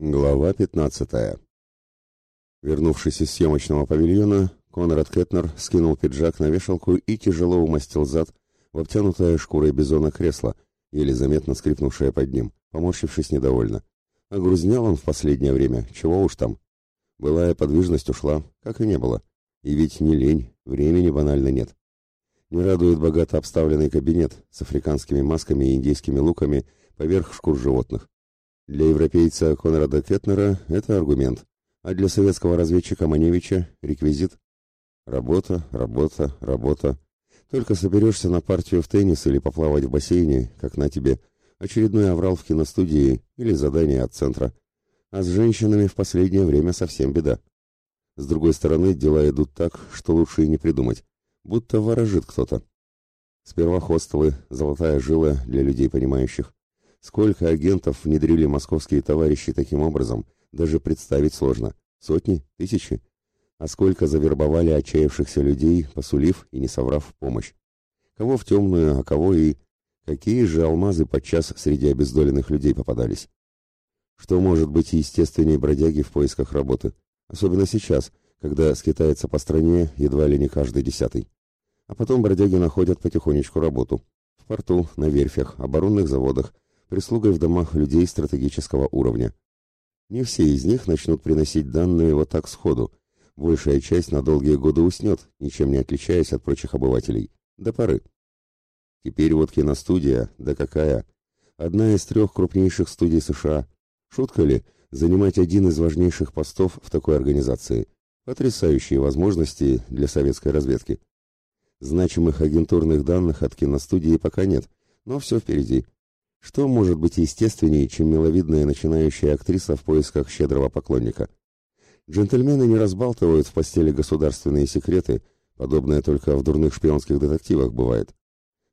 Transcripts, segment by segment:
Глава 15. Вернувшись из съемочного павильона, Конрад Кетнер скинул пиджак на вешалку и тяжело умастил зад в обтянутое шкурой бизона кресло, еле заметно скрипнувшее под ним, поморщившись недовольно. Огрузнял он в последнее время, чего уж там. Былая подвижность ушла, как и не было. И ведь не лень, времени банально нет. Не радует богато обставленный кабинет с африканскими масками и индейскими луками поверх шкур животных. Для европейца Конрада Кетнера это аргумент, а для советского разведчика Маневича – реквизит. Работа, работа, работа. Только соберешься на партию в теннис или поплавать в бассейне, как на тебе, очередной аврал в киностудии или задание от центра. А с женщинами в последнее время совсем беда. С другой стороны, дела идут так, что лучше и не придумать. Будто ворожит кто-то. Сперва хостелы, золотая жила для людей понимающих. Сколько агентов внедрили московские товарищи таким образом, даже представить сложно. Сотни? Тысячи? А сколько завербовали отчаявшихся людей, посулив и не соврав помощь? Кого в темную, а кого и... Какие же алмазы подчас среди обездоленных людей попадались? Что может быть естественней бродяги в поисках работы? Особенно сейчас, когда скитается по стране едва ли не каждый десятый. А потом бродяги находят потихонечку работу. В порту, на верфях, оборонных заводах, прислугой в домах людей стратегического уровня. Не все из них начнут приносить данные вот так сходу. Большая часть на долгие годы уснет, ничем не отличаясь от прочих обывателей. До поры. Теперь вот киностудия, да какая. Одна из трех крупнейших студий США. Шутка ли, занимать один из важнейших постов в такой организации? Потрясающие возможности для советской разведки. Значимых агентурных данных от киностудии пока нет, но все впереди. Что может быть естественнее, чем миловидная начинающая актриса в поисках щедрого поклонника? Джентльмены не разбалтывают в постели государственные секреты, подобное только в дурных шпионских детективах бывает.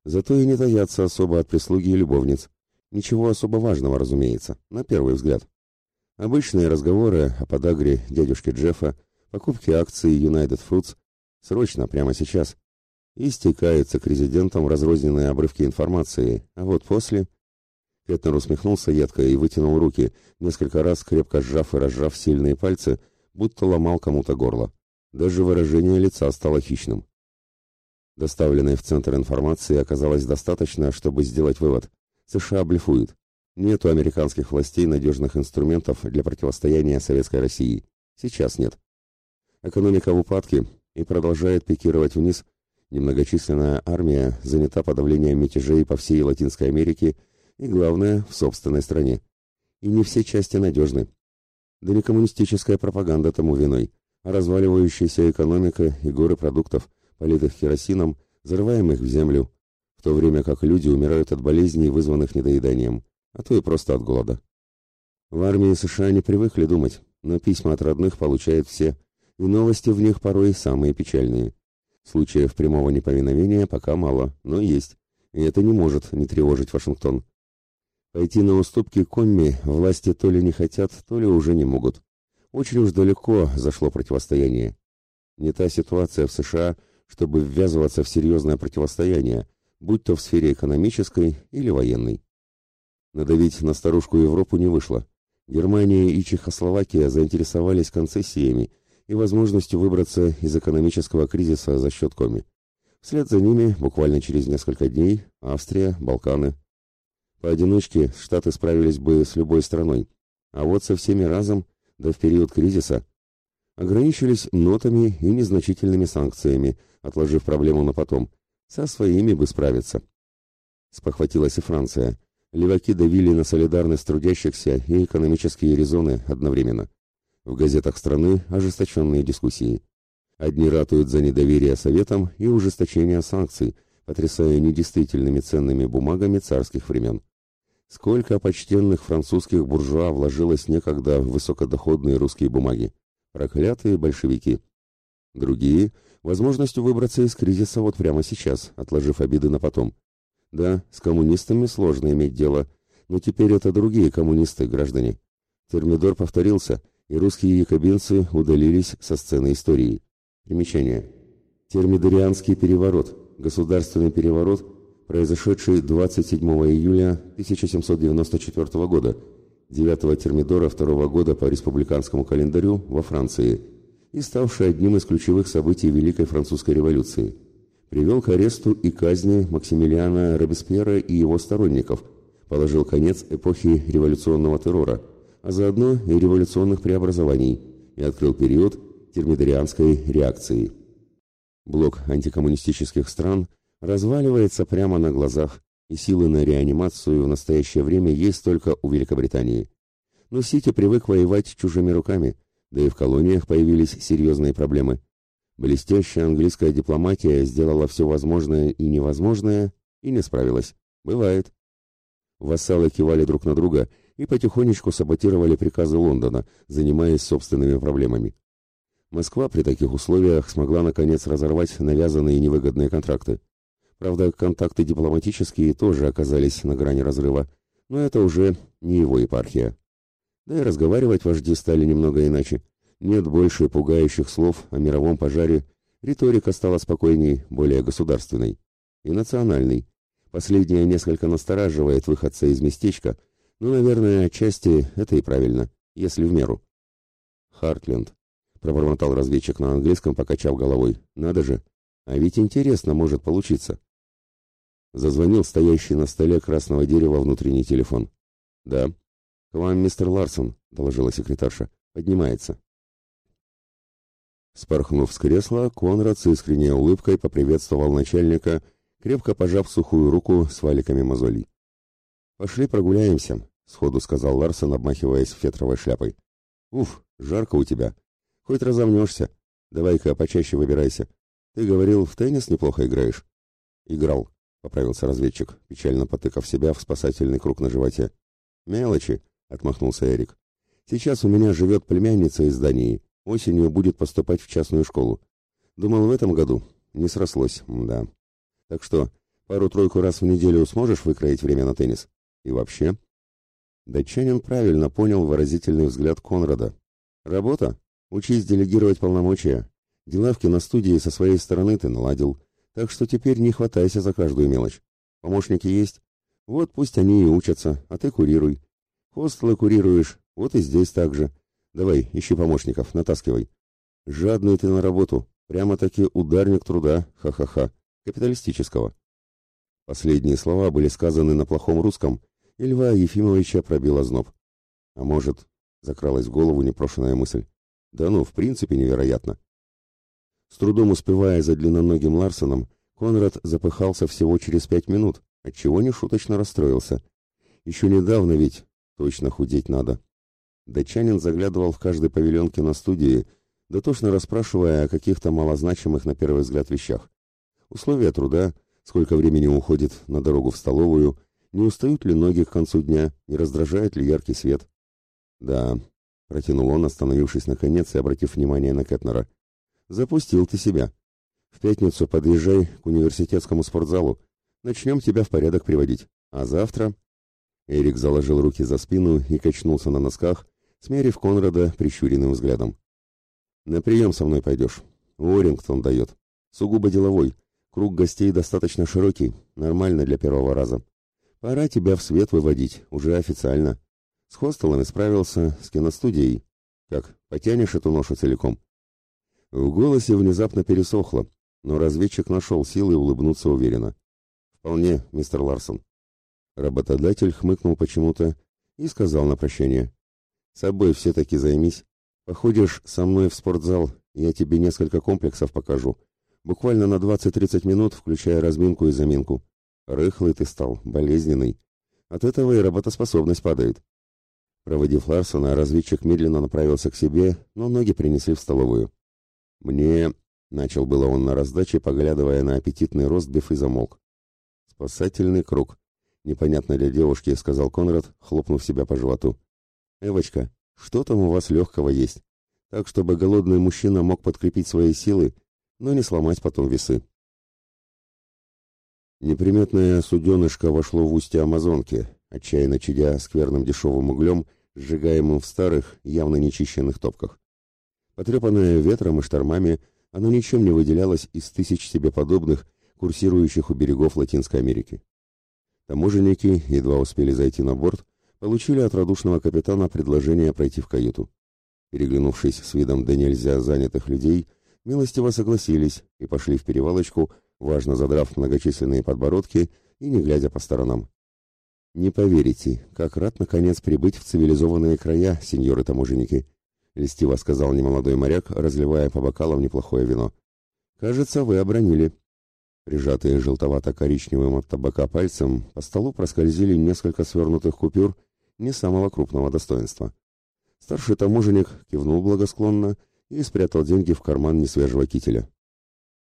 Зато и не таятся особо от прислуги и любовниц. Ничего особо важного, разумеется, на первый взгляд. Обычные разговоры о подагре дядюшки Джеффа, покупке акций United Fruits, срочно, прямо сейчас. И стекаются к резидентам разрозненные обрывки информации, а вот после Кетнер усмехнулся едко и вытянул руки, несколько раз крепко сжав и разжав сильные пальцы, будто ломал кому-то горло. Даже выражение лица стало хищным. Доставленной в центр информации оказалось достаточно, чтобы сделать вывод. США блефуют. Нет у американских властей надежных инструментов для противостояния Советской России. Сейчас нет. Экономика в упадке и продолжает пикировать вниз. Немногочисленная армия занята подавлением мятежей по всей Латинской Америке и, главное, в собственной стране. И не все части надежны. Да не коммунистическая пропаганда тому виной, а разваливающаяся экономика и горы продуктов, политых керосином, взрываемых в землю, в то время как люди умирают от болезней, вызванных недоеданием, а то и просто от голода. В армии США не привыкли думать, но письма от родных получают все, и новости в них порой самые печальные. Случаев прямого неповиновения пока мало, но есть, и это не может не тревожить Вашингтон. Пойти на уступки Комми власти то ли не хотят, то ли уже не могут. Очень уж далеко зашло противостояние. Не та ситуация в США, чтобы ввязываться в серьезное противостояние, будь то в сфере экономической или военной. Надавить на старушку Европу не вышло. Германия и Чехословакия заинтересовались концессиями и возможностью выбраться из экономического кризиса за счет Коми. Вслед за ними, буквально через несколько дней, Австрия, Балканы, Поодиночке Штаты справились бы с любой страной, а вот со всеми разом, да в период кризиса, ограничились нотами и незначительными санкциями, отложив проблему на потом. Со своими бы справиться. Спохватилась и Франция. Леваки давили на солидарность трудящихся и экономические резоны одновременно. В газетах страны ожесточенные дискуссии. Одни ратуют за недоверие Советам и ужесточение санкций, потрясая недействительными ценными бумагами царских времен. Сколько почтенных французских буржуа вложилось некогда в высокодоходные русские бумаги. Проклятые большевики. Другие – возможностью выбраться из кризиса вот прямо сейчас, отложив обиды на потом. Да, с коммунистами сложно иметь дело, но теперь это другие коммунисты, граждане. Термидор повторился, и русские якобинцы удалились со сцены истории. Примечание. Термидорианский переворот – государственный переворот, произошедший 27 июля 1794 года, девятого термидора второго года по республиканскому календарю во Франции и ставший одним из ключевых событий Великой Французской революции. Привел к аресту и казни Максимилиана Робеспьера и его сторонников, положил конец эпохи революционного террора, а заодно и революционных преобразований, и открыл период термидорианской реакции. Блок антикоммунистических стран разваливается прямо на глазах, и силы на реанимацию в настоящее время есть только у Великобритании. Но Сити привык воевать чужими руками, да и в колониях появились серьезные проблемы. Блестящая английская дипломатия сделала все возможное и невозможное и не справилась. Бывает. Вассалы кивали друг на друга и потихонечку саботировали приказы Лондона, занимаясь собственными проблемами. Москва при таких условиях смогла наконец разорвать навязанные невыгодные контракты. Правда, контакты дипломатические тоже оказались на грани разрыва, но это уже не его епархия. Да и разговаривать вожди стали немного иначе. Нет больше пугающих слов о мировом пожаре, риторика стала спокойней, более государственной и национальной. Последняя несколько настораживает выходца из местечка, но, наверное, отчасти это и правильно, если в меру. Хартленд, пробормотал разведчик на английском, покачав головой. Надо же, а ведь интересно может получиться. Зазвонил стоящий на столе красного дерева внутренний телефон. «Да». «К вам мистер Ларсон», — доложила секретарша. «Поднимается». Спорхнув с кресла, Конрад с искренней улыбкой поприветствовал начальника, крепко пожав сухую руку с валиками мозолей. «Пошли прогуляемся», — сходу сказал Ларсон, обмахиваясь фетровой шляпой. «Уф, жарко у тебя. Хоть разомнешься. Давай-ка почаще выбирайся. Ты говорил, в теннис неплохо играешь?» «Играл», — поправился разведчик, печально потыкав себя в спасательный круг на животе. «Мелочи», — отмахнулся Эрик. «Сейчас у меня живет племянница из Дании. Осенью будет поступать в частную школу. Думал, в этом году. Не срослось, да. Так что, пару-тройку раз в неделю сможешь выкроить время на теннис? И вообще...» Датчанин правильно понял выразительный взгляд Конрада. «Работа? Учись делегировать полномочия. Дела в киностудии со своей стороны ты наладил, так что теперь не хватайся за каждую мелочь. Помощники есть? Вот пусть они и учатся, а ты курируй. Хостелы курируешь, вот и здесь так же. Давай, ищи помощников, натаскивай. Жадный ты на работу, прямо-таки ударник труда, ха-ха-ха, капиталистического. Последние слова были сказаны на плохом русском, и Льва Ефимовича пробила зноб. А может, закралась в голову непрошенная мысль. Да ну, в принципе, невероятно. С трудом успевая за длинноногим Ларсоном, Конрад запыхался всего через пять минут, отчего нешуточно расстроился. Еще недавно ведь точно худеть надо. Датчанин заглядывал в каждый павильон киностудии, дотошно расспрашивая о каких-то малозначимых на первый взгляд вещах. Условия труда, сколько времени уходит на дорогу в столовую, не устают ли ноги к концу дня, не раздражает ли яркий свет. Да, протянул он, остановившись наконец и обратив внимание на Кетнера. Запустил ты себя. В пятницу подъезжай к университетскому спортзалу. Начнем тебя в порядок приводить. А завтра...» Эрик заложил руки за спину и качнулся на носках, смерив Конрада прищуренным взглядом. «На прием со мной пойдешь. Уоррингтон дает. Сугубо деловой. Круг гостей достаточно широкий, нормально для первого раза. Пора тебя в свет выводить, уже официально. С хостелом справился, с киностудией. Как, потянешь эту ношу целиком?» В голосе внезапно пересохло, но разведчик нашел силы улыбнуться уверенно. «Вполне, мистер Ларсон». Работодатель хмыкнул почему-то и сказал на прощание. «Собой все-таки займись. Походишь со мной в спортзал, я тебе несколько комплексов покажу. Буквально на 20-30 минут, включая разминку и заминку. Рыхлый ты стал, болезненный. От этого и работоспособность падает». Проводив Ларсона, разведчик медленно направился к себе, но ноги принесли в столовую. «Мне...» — начал было он на раздаче, поглядывая на аппетитный ростбиф и замолк. «Спасательный круг», — непонятно для девушки, — сказал Конрад, хлопнув себя по животу. «Эвочка, что там у вас легкого есть? Так, чтобы голодный мужчина мог подкрепить свои силы, но не сломать потом весы». Неприметное суденышко вошло в устье Амазонки, отчаянно чадя скверным дешевым углем, сжигаемым в старых, явно нечищенных топках. Потрепанное ветром и штормами, оно ничем не выделялось из тысяч себе подобных, курсирующих у берегов Латинской Америки. Таможенники едва успели зайти на борт, получили от радушного капитана предложение пройти в каюту. Переглянувшись с видом да нельзя занятых людей, милостиво согласились и пошли в перевалочку, важно задрав многочисленные подбородки и не глядя по сторонам. «Не поверите, как рад, наконец, прибыть в цивилизованные края, сеньоры-таможенники», — льстиво сказал немолодой моряк, разливая по бокалам неплохое вино. «Кажется, вы обронили». Прижатые желтовато-коричневым от табака пальцем, по столу проскользили несколько свернутых купюр не самого крупного достоинства. Старший таможенник кивнул благосклонно и спрятал деньги в карман несвежего кителя.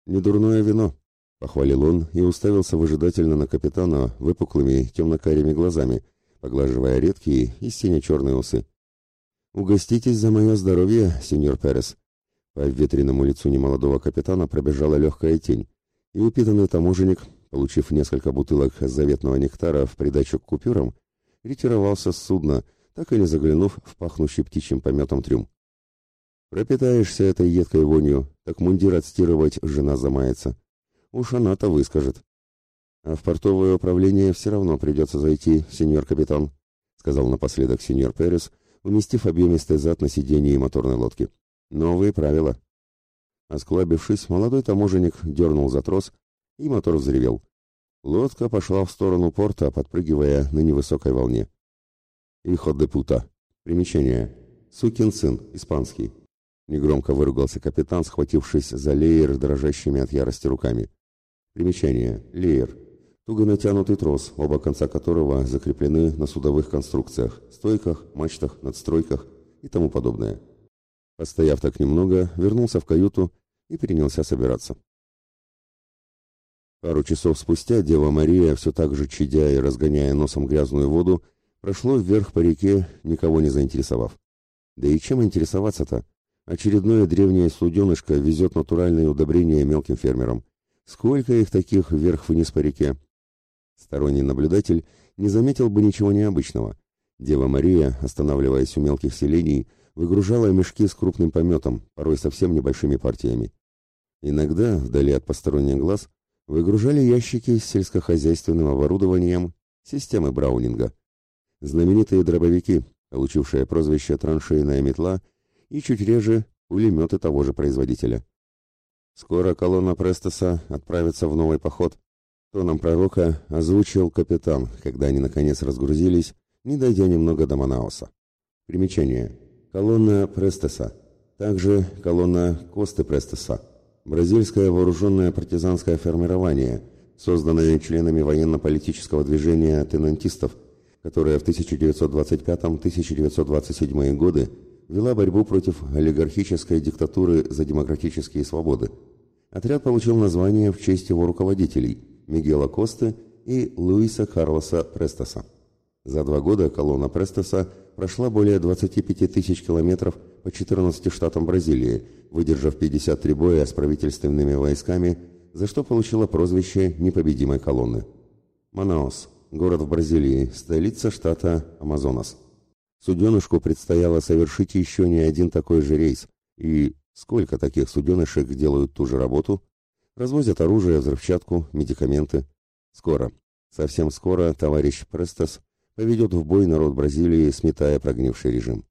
«Недурное вино», — похвалил он и уставился выжидательно на капитана выпуклыми темно-карими глазами, поглаживая редкие и сине-черные усы. «Угоститесь за мое здоровье, сеньор Перес». По ветреному лицу немолодого капитана пробежала легкая тень, и упитанный таможенник, получив несколько бутылок заветного нектара в придачу к купюрам, ретировался с судна, так и не заглянув в пахнущий птичьим пометом трюм. Пропитаешься этой едкой вонью, так мундир отстирывать жена замается. Уж она-то выскажет. А в портовое управление все равно придется зайти, сеньор капитан, сказал напоследок сеньор Перес, уместив объемистый зад на сиденье моторной лодки. Новые правила. Осклабившись, молодой таможенник дернул за трос, и мотор взревел. Лодка пошла в сторону порта, подпрыгивая на невысокой волне. «Ихо де пута». Примечание. «Сукин сын», испанский. Негромко выругался капитан, схватившись за леер дрожащими от ярости руками. Примечание. Леер. Туго натянутый трос, оба конца которого закреплены на судовых конструкциях, стойках, мачтах, надстройках и тому подобное. Постояв так немного, вернулся в каюту и принялся собираться. Пару часов спустя Дева Мария, все так же чадя и разгоняя носом грязную воду, прошло вверх по реке, никого не заинтересовав. Да и чем интересоваться-то? Очередное древнее суденышко везет натуральные удобрения мелким фермерам. Сколько их таких вверх-вниз по реке? Сторонний наблюдатель не заметил бы ничего необычного. Дева Мария, останавливаясь у мелких селений, выгружала мешки с крупным пометом, порой совсем небольшими партиями. Иногда, вдали от посторонних глаз, выгружали ящики с сельскохозяйственным оборудованием системы Браунинга знаменитые дробовики, получившие прозвище «траншейная метла», и чуть реже пулеметы того же производителя. Скоро колонна Престоса отправится в новый поход. Тоном пророка озвучил капитан, когда они наконец разгрузились, не дойдя немного до Манауса. Примечание. Колонна Престоса. Также колонна Косты Престоса. Бразильское вооруженное партизанское формирование, созданное членами военно-политического движения тенантистов – которая в 1925-1927 годы вела борьбу против олигархической диктатуры за демократические свободы. Отряд получил название в честь его руководителей Мигела Косты и Луиса Карлоса Престоса. За два года колонна Престоса прошла более 25 тысяч километров по 14 штатам Бразилии, выдержав 53 боя с правительственными войсками, за что получила прозвище «непобедимой колонны». Манаос – город в Бразилии, столица штата Амазонас. Суденышку предстояло совершить еще не один такой же рейс, и сколько таких суденышек делают ту же работу? Развозят оружие, взрывчатку, медикаменты. Скоро, совсем скоро товарищ Престас поведет в бой народ Бразилии, сметая прогнивший режим.